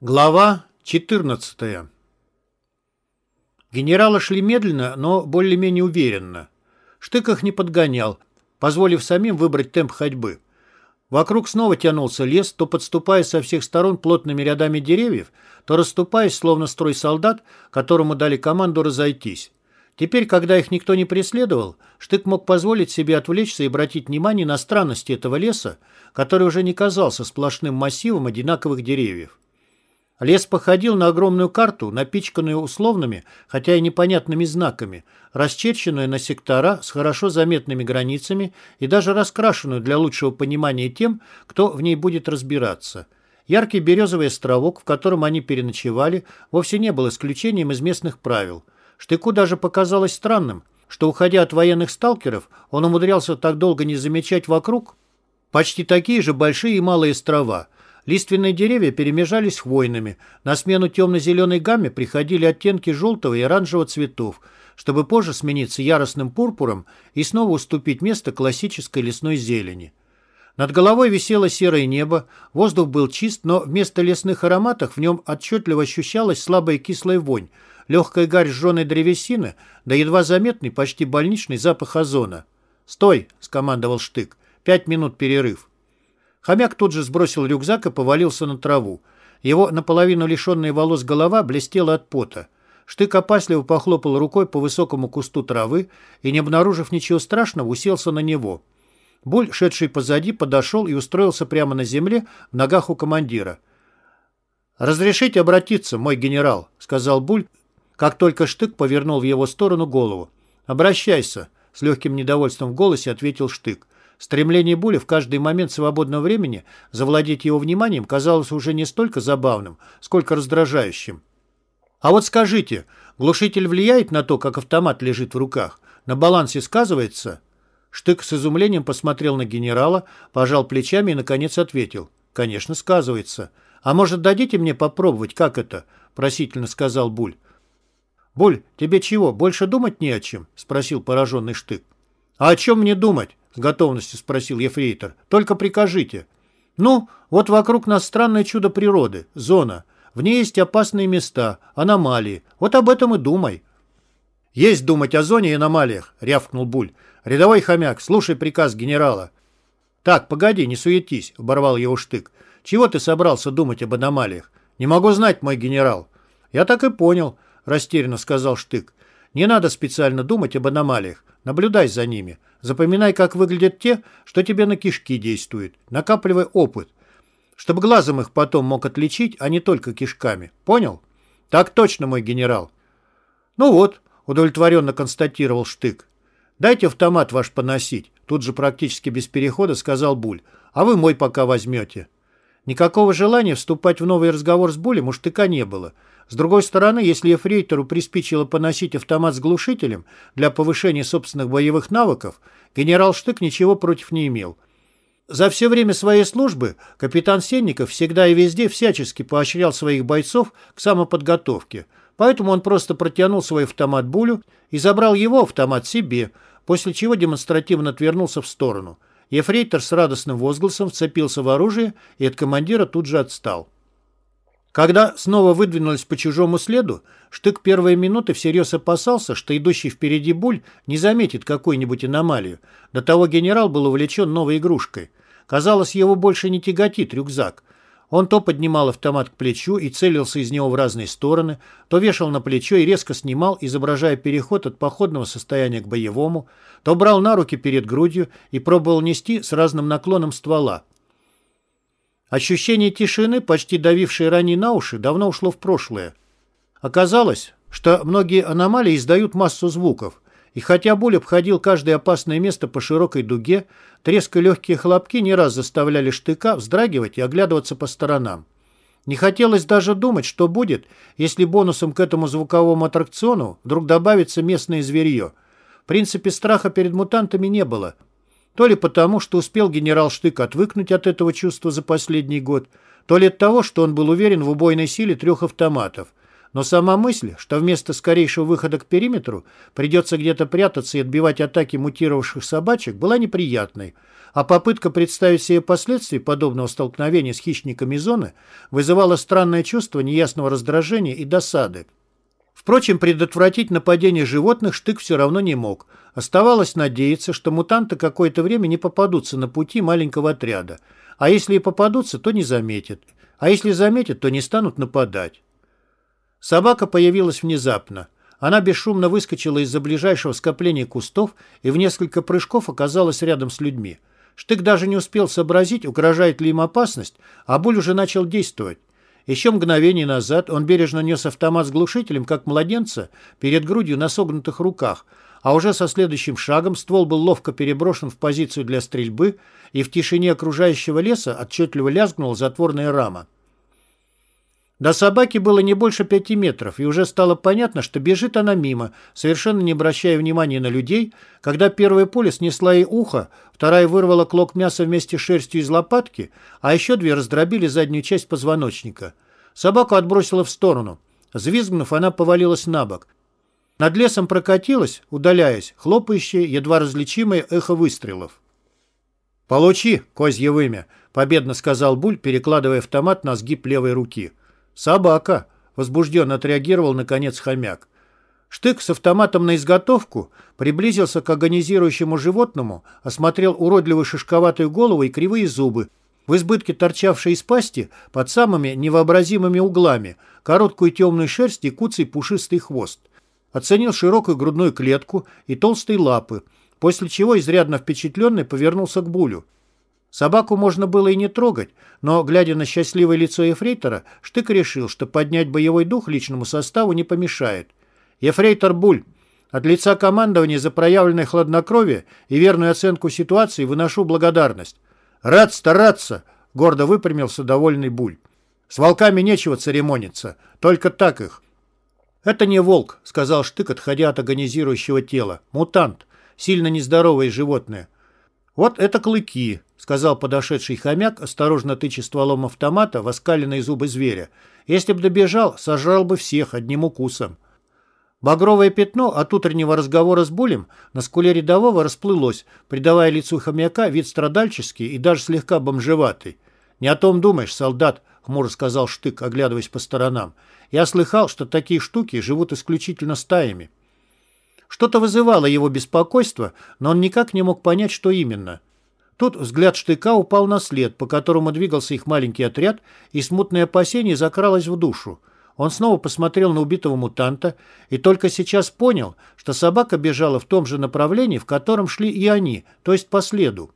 Глава 14 Генералы шли медленно, но более-менее уверенно. Штык их не подгонял, позволив самим выбрать темп ходьбы. Вокруг снова тянулся лес, то подступая со всех сторон плотными рядами деревьев, то расступаясь, словно строй солдат, которому дали команду разойтись. Теперь, когда их никто не преследовал, Штык мог позволить себе отвлечься и обратить внимание на странности этого леса, который уже не казался сплошным массивом одинаковых деревьев. Лес походил на огромную карту, напичканную условными, хотя и непонятными знаками, расчерченную на сектора с хорошо заметными границами и даже раскрашенную для лучшего понимания тем, кто в ней будет разбираться. Яркий березовый островок, в котором они переночевали, вовсе не был исключением из местных правил. Штыку даже показалось странным, что, уходя от военных сталкеров, он умудрялся так долго не замечать вокруг почти такие же большие и малые острова – Лиственные деревья перемежались хвойными. На смену темно-зеленой гамме приходили оттенки желтого и оранжевого цветов, чтобы позже смениться яростным пурпуром и снова уступить место классической лесной зелени. Над головой висело серое небо, воздух был чист, но вместо лесных ароматов в нем отчетливо ощущалась слабая кислая вонь, легкая гарь сжженной древесины, да едва заметный, почти больничный запах озона. «Стой!» — скомандовал Штык. «Пять минут перерыв». Хомяк тут же сбросил рюкзак и повалился на траву. Его наполовину лишенная волос голова блестела от пота. Штык опасливо похлопал рукой по высокому кусту травы и, не обнаружив ничего страшного, уселся на него. Буль, шедший позади, подошел и устроился прямо на земле в ногах у командира. «Разрешите обратиться, мой генерал», — сказал Буль, как только Штык повернул в его сторону голову. «Обращайся», — с легким недовольством в голосе ответил Штык. Стремление Буля в каждый момент свободного времени завладеть его вниманием казалось уже не столько забавным, сколько раздражающим. А вот скажите, глушитель влияет на то, как автомат лежит в руках? На балансе сказывается? Штык с изумлением посмотрел на генерала, пожал плечами и, наконец, ответил. Конечно, сказывается. А может, дадите мне попробовать, как это? Просительно сказал Буль. «Буль, тебе чего, больше думать не о чем?» — спросил пораженный Штык. «А о чем мне думать?» — с готовностью спросил Ефрейтор. «Только прикажите». «Ну, вот вокруг нас странное чудо природы, зона. В ней есть опасные места, аномалии. Вот об этом и думай». «Есть думать о зоне и аномалиях», — рявкнул Буль. «Рядовой хомяк, слушай приказ генерала». «Так, погоди, не суетись», — оборвал его штык. «Чего ты собрался думать об аномалиях?» «Не могу знать, мой генерал». «Я так и понял», — растерянно сказал штык. «Не надо специально думать об аномалиях. Наблюдай за ними. Запоминай, как выглядят те, что тебе на кишки действуют. Накапливай опыт. Чтобы глазом их потом мог отличить, а не только кишками. Понял? Так точно, мой генерал. Ну вот, удовлетворенно констатировал Штык. Дайте автомат ваш поносить. Тут же практически без перехода сказал Буль. А вы мой пока возьмете. Никакого желания вступать в новый разговор с Булем у Штыка не было. С другой стороны, если Ефрейтору приспичило поносить автомат с глушителем для повышения собственных боевых навыков, генерал Штык ничего против не имел. За все время своей службы капитан Сенников всегда и везде всячески поощрял своих бойцов к самоподготовке, поэтому он просто протянул свой автомат Булю и забрал его автомат себе, после чего демонстративно отвернулся в сторону. Ефрейтор с радостным возгласом вцепился в оружие и от командира тут же отстал. Когда снова выдвинулись по чужому следу, Штык первые минуты всерьез опасался, что идущий впереди Буль не заметит какую-нибудь аномалию. До того генерал был увлечен новой игрушкой. Казалось, его больше не тяготит рюкзак. Он то поднимал автомат к плечу и целился из него в разные стороны, то вешал на плечо и резко снимал, изображая переход от походного состояния к боевому, то брал на руки перед грудью и пробовал нести с разным наклоном ствола. Ощущение тишины, почти давившее ранее на уши, давно ушло в прошлое. Оказалось, что многие аномалии издают массу звуков, и хотя Буль обходил каждое опасное место по широкой дуге, треск и легкие хлопки не раз заставляли штыка вздрагивать и оглядываться по сторонам. Не хотелось даже думать, что будет, если бонусом к этому звуковому аттракциону вдруг добавится местное зверье. В принципе, страха перед мутантами не было – то ли потому, что успел генерал Штык отвыкнуть от этого чувства за последний год, то ли от того, что он был уверен в убойной силе трех автоматов. но сама мысль, что вместо скорейшего выхода к периметру придется где-то прятаться и отбивать атаки мутировавших собачек, была неприятной, а попытка представить себе последствия подобного столкновения с хищниками зоны вызывала странное чувство неясного раздражения и досады. Впрочем, предотвратить нападение животных Штык все равно не мог. Оставалось надеяться, что мутанты какое-то время не попадутся на пути маленького отряда. А если и попадутся, то не заметят. А если заметят, то не станут нападать. Собака появилась внезапно. Она бесшумно выскочила из-за ближайшего скопления кустов и в несколько прыжков оказалась рядом с людьми. Штык даже не успел сообразить, угрожает ли им опасность, а Буль уже начал действовать. Еще мгновение назад он бережно нес автомат с глушителем, как младенца, перед грудью на согнутых руках, а уже со следующим шагом ствол был ловко переброшен в позицию для стрельбы, и в тишине окружающего леса отчетливо лязгнула затворная рама. До собаки было не больше пяти метров, и уже стало понятно, что бежит она мимо, совершенно не обращая внимания на людей, когда первая пуля снесла ей ухо, вторая вырвала клок мяса вместе с шерстью из лопатки, а еще две раздробили заднюю часть позвоночника. Собаку отбросила в сторону. Звизгнув, она повалилась на бок. Над лесом прокатилась, удаляясь, хлопающее, едва различимое эхо выстрелов. «Получи, козье вымя!» — победно сказал Буль, перекладывая автомат на сгиб левой руки. «Собака!» — возбужденно отреагировал, наконец, хомяк. Штык с автоматом на изготовку приблизился к агонизирующему животному, осмотрел уродливую шишковатую голову и кривые зубы, в избытке торчавшие из пасти под самыми невообразимыми углами, короткую темную шерсть и куцый пушистый хвост. Оценил широкую грудную клетку и толстые лапы, после чего изрядно впечатленный повернулся к Булю. Собаку можно было и не трогать, но, глядя на счастливое лицо Ефрейтора, Штык решил, что поднять боевой дух личному составу не помешает. «Ефрейтор Буль, от лица командования за проявленное хладнокровие и верную оценку ситуации выношу благодарность. Рад стараться!» — гордо выпрямился довольный Буль. «С волками нечего церемониться, только так их». «Это не волк», — сказал Штык, отходя от агонизирующего тела. «Мутант, сильно нездоровое животное». «Вот это клыки», — сказал подошедший хомяк, осторожно тыча стволом автомата в оскаленные зубы зверя. «Если б добежал, сожрал бы всех одним укусом». Багровое пятно от утреннего разговора с Булем на скуле рядового расплылось, придавая лицу хомяка вид страдальческий и даже слегка бомжеватый. «Не о том думаешь, солдат», — хмуро сказал Штык, оглядываясь по сторонам. «Я слыхал, что такие штуки живут исключительно стаями». Что-то вызывало его беспокойство, но он никак не мог понять, что именно. Тут взгляд штыка упал на след, по которому двигался их маленький отряд, и смутное опасение закралось в душу. Он снова посмотрел на убитого мутанта и только сейчас понял, что собака бежала в том же направлении, в котором шли и они, то есть по следу.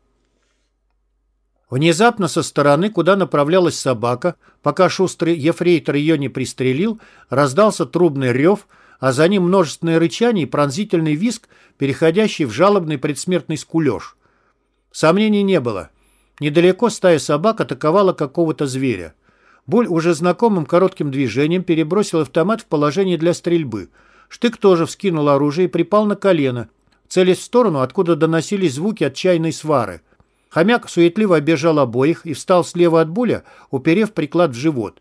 Внезапно со стороны, куда направлялась собака, пока шустрый ефрейтор ее не пристрелил, раздался трубный рев – а за ним множественное рычание и пронзительный визг, переходящий в жалобный предсмертный скулеж. Сомнений не было. Недалеко стая собак атаковала какого-то зверя. Буль уже знакомым коротким движением перебросил автомат в положение для стрельбы. Штык тоже вскинул оружие и припал на колено, целясь в сторону, откуда доносились звуки отчаянной свары. Хомяк суетливо обежал обоих и встал слева от Буля, уперев приклад в живот.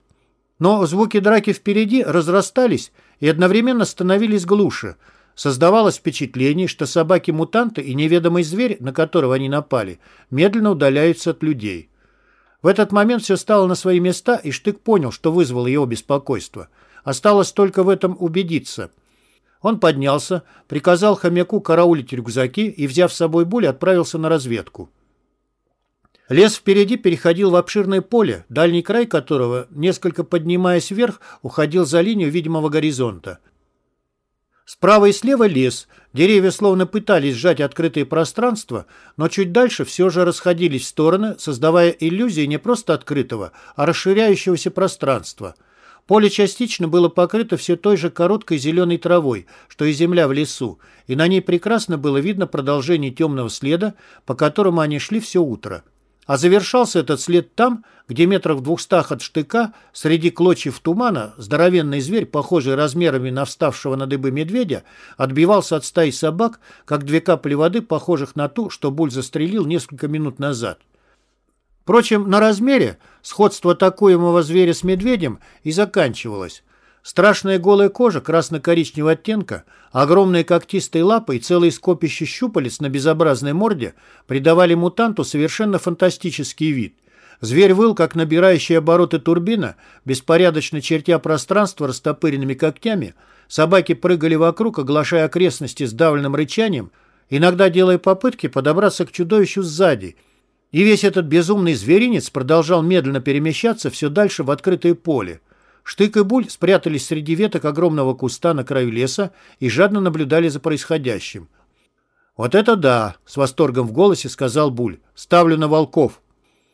Но звуки драки впереди разрастались и одновременно становились глуше. Создавалось впечатление, что собаки-мутанты и неведомый зверь, на которого они напали, медленно удаляются от людей. В этот момент все стало на свои места, и Штык понял, что вызвало его беспокойство. Осталось только в этом убедиться. Он поднялся, приказал хомяку караулить рюкзаки и, взяв с собой буль, отправился на разведку. Лес впереди переходил в обширное поле, дальний край которого, несколько поднимаясь вверх, уходил за линию видимого горизонта. Справа и слева лес, деревья словно пытались сжать открытое пространство, но чуть дальше все же расходились в стороны, создавая иллюзии не просто открытого, а расширяющегося пространства. Поле частично было покрыто все той же короткой зеленой травой, что и земля в лесу, и на ней прекрасно было видно продолжение темного следа, по которому они шли все утро. А завершался этот след там, где метров в двухстах от штыка, среди клочьев тумана, здоровенный зверь, похожий размерами на вставшего на дыбы медведя, отбивался от стаи собак, как две капли воды, похожих на ту, что Буль застрелил несколько минут назад. Впрочем, на размере сходство атакуемого зверя с медведем и заканчивалось. Страшная голая кожа красно-коричневого оттенка, огромные когтистые лапы и целые скопища щупалец на безобразной морде придавали мутанту совершенно фантастический вид. Зверь выл, как набирающий обороты турбина, беспорядочно чертя пространство растопыренными когтями. Собаки прыгали вокруг, оглашая окрестности сдавленным рычанием, иногда делая попытки подобраться к чудовищу сзади. И весь этот безумный зверинец продолжал медленно перемещаться все дальше в открытое поле. Штык и Буль спрятались среди веток огромного куста на краю леса и жадно наблюдали за происходящим. «Вот это да!» — с восторгом в голосе сказал Буль. «Ставлю на волков!»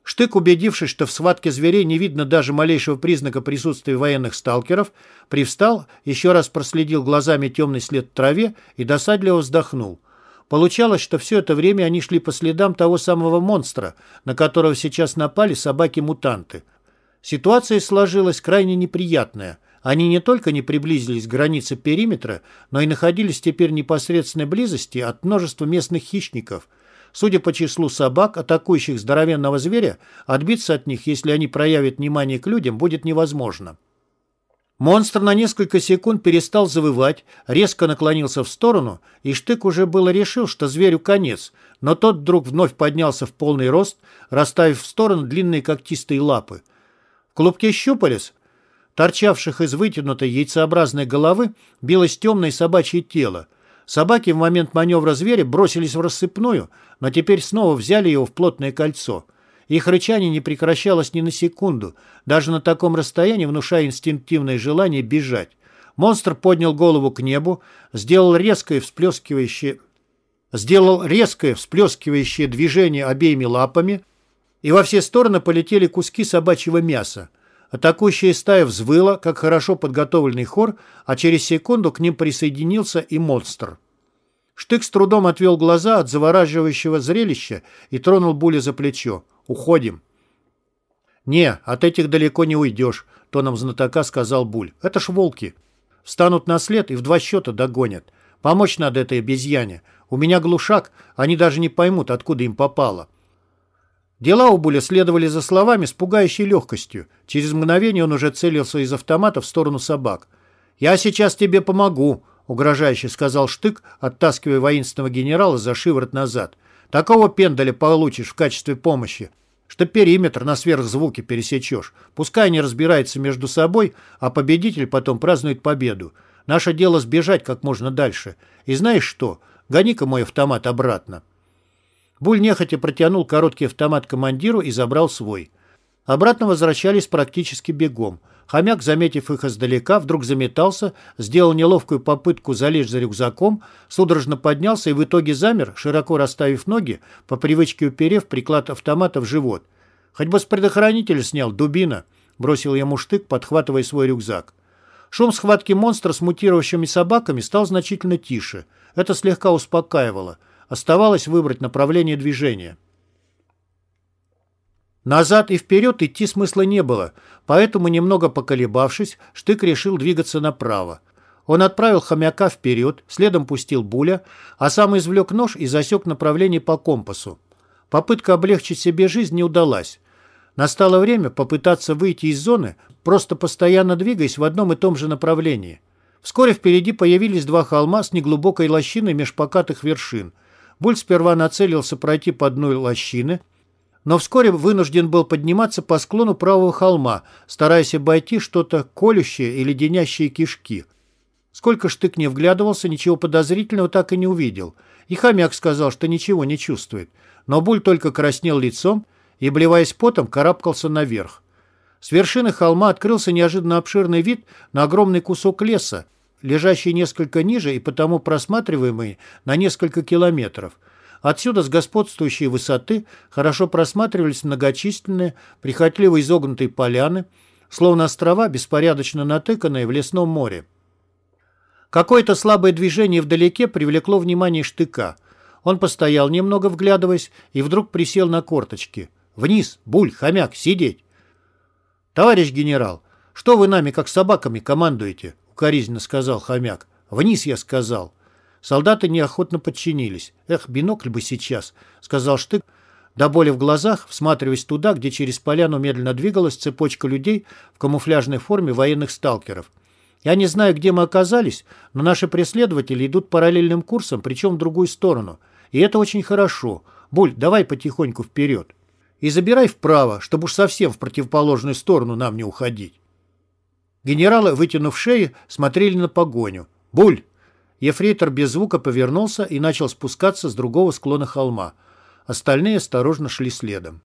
Штык, убедившись, что в схватке зверей не видно даже малейшего признака присутствия военных сталкеров, привстал, еще раз проследил глазами темный след в траве и досадливо вздохнул. Получалось, что все это время они шли по следам того самого монстра, на которого сейчас напали собаки-мутанты — Ситуация сложилась крайне неприятная. Они не только не приблизились к границе периметра, но и находились теперь в непосредственной близости от множества местных хищников. Судя по числу собак, атакующих здоровенного зверя, отбиться от них, если они проявят внимание к людям, будет невозможно. Монстр на несколько секунд перестал завывать, резко наклонился в сторону, и Штык уже было решил, что зверю конец, но тот вдруг вновь поднялся в полный рост, расставив в сторону длинные когтистые лапы клубке щупалец, торчавших из вытянутой яйцеобразной головы, билось темное собачье тело. Собаки в момент маневра зверя бросились в рассыпную, но теперь снова взяли его в плотное кольцо. Их рычание не прекращалось ни на секунду, даже на таком расстоянии внушая инстинктивное желание бежать. Монстр поднял голову к небу, сделал резкое всплескивающее, сделал резкое всплескивающее движение обеими лапами – и во все стороны полетели куски собачьего мяса. Атакующая стая взвыла, как хорошо подготовленный хор, а через секунду к ним присоединился и монстр. Штык с трудом отвел глаза от завораживающего зрелища и тронул Буля за плечо. «Уходим». «Не, от этих далеко не уйдешь», — тоном знатока сказал Буль. «Это ж волки. Встанут на след и в два счета догонят. Помочь надо этой обезьяне. У меня глушак, они даже не поймут, откуда им попало». Дела у Буля следовали за словами с пугающей легкостью. Через мгновение он уже целился из автомата в сторону собак. «Я сейчас тебе помогу», — угрожающе сказал Штык, оттаскивая воинственного генерала за шиворот назад. «Такого пендаля получишь в качестве помощи, что периметр на сверхзвуке пересечешь. Пускай они разбираются между собой, а победитель потом празднует победу. Наше дело сбежать как можно дальше. И знаешь что? Гони-ка мой автомат обратно». Буль нехотя протянул короткий автомат командиру и забрал свой. Обратно возвращались практически бегом. Хомяк, заметив их издалека, вдруг заметался, сделал неловкую попытку залезть за рюкзаком, судорожно поднялся и в итоге замер, широко расставив ноги, по привычке уперев приклад автомата в живот. «Хоть бы с предохранителя снял, дубина!» — бросил ему штык, подхватывая свой рюкзак. Шум схватки монстра с мутировавшими собаками стал значительно тише. Это слегка успокаивало. Оставалось выбрать направление движения. Назад и вперед идти смысла не было, поэтому, немного поколебавшись, Штык решил двигаться направо. Он отправил хомяка вперед, следом пустил буля, а сам извлек нож и засек направление по компасу. Попытка облегчить себе жизнь не удалась. Настало время попытаться выйти из зоны, просто постоянно двигаясь в одном и том же направлении. Вскоре впереди появились два холма с неглубокой лощиной меж покатых вершин – Буль сперва нацелился пройти по дну лощины, но вскоре вынужден был подниматься по склону правого холма, стараясь обойти что-то колющее и леденящие кишки. Сколько штык не вглядывался, ничего подозрительного так и не увидел. И хомяк сказал, что ничего не чувствует. Но Буль только краснел лицом и, блеваясь потом, карабкался наверх. С вершины холма открылся неожиданно обширный вид на огромный кусок леса, лежащий несколько ниже и потому просматриваемый на несколько километров. Отсюда с господствующей высоты хорошо просматривались многочисленные, прихотливо изогнутые поляны, словно острова, беспорядочно натыканные в лесном море. Какое-то слабое движение вдалеке привлекло внимание штыка. Он постоял немного, вглядываясь, и вдруг присел на корточки. «Вниз! Буль! Хомяк! Сидеть!» «Товарищ генерал, что вы нами, как собаками, командуете?» Укоризненно сказал хомяк. «Вниз, я сказал». Солдаты неохотно подчинились. «Эх, бинокль бы сейчас», — сказал Штык, до боли в глазах, всматриваясь туда, где через поляну медленно двигалась цепочка людей в камуфляжной форме военных сталкеров. Я не знаю, где мы оказались, но наши преследователи идут параллельным курсом, причем в другую сторону. И это очень хорошо. Буль, давай потихоньку вперед. И забирай вправо, чтобы уж совсем в противоположную сторону нам не уходить. Генералы, вытянув шеи, смотрели на погоню. «Буль!» Ефрейтор без звука повернулся и начал спускаться с другого склона холма. Остальные осторожно шли следом.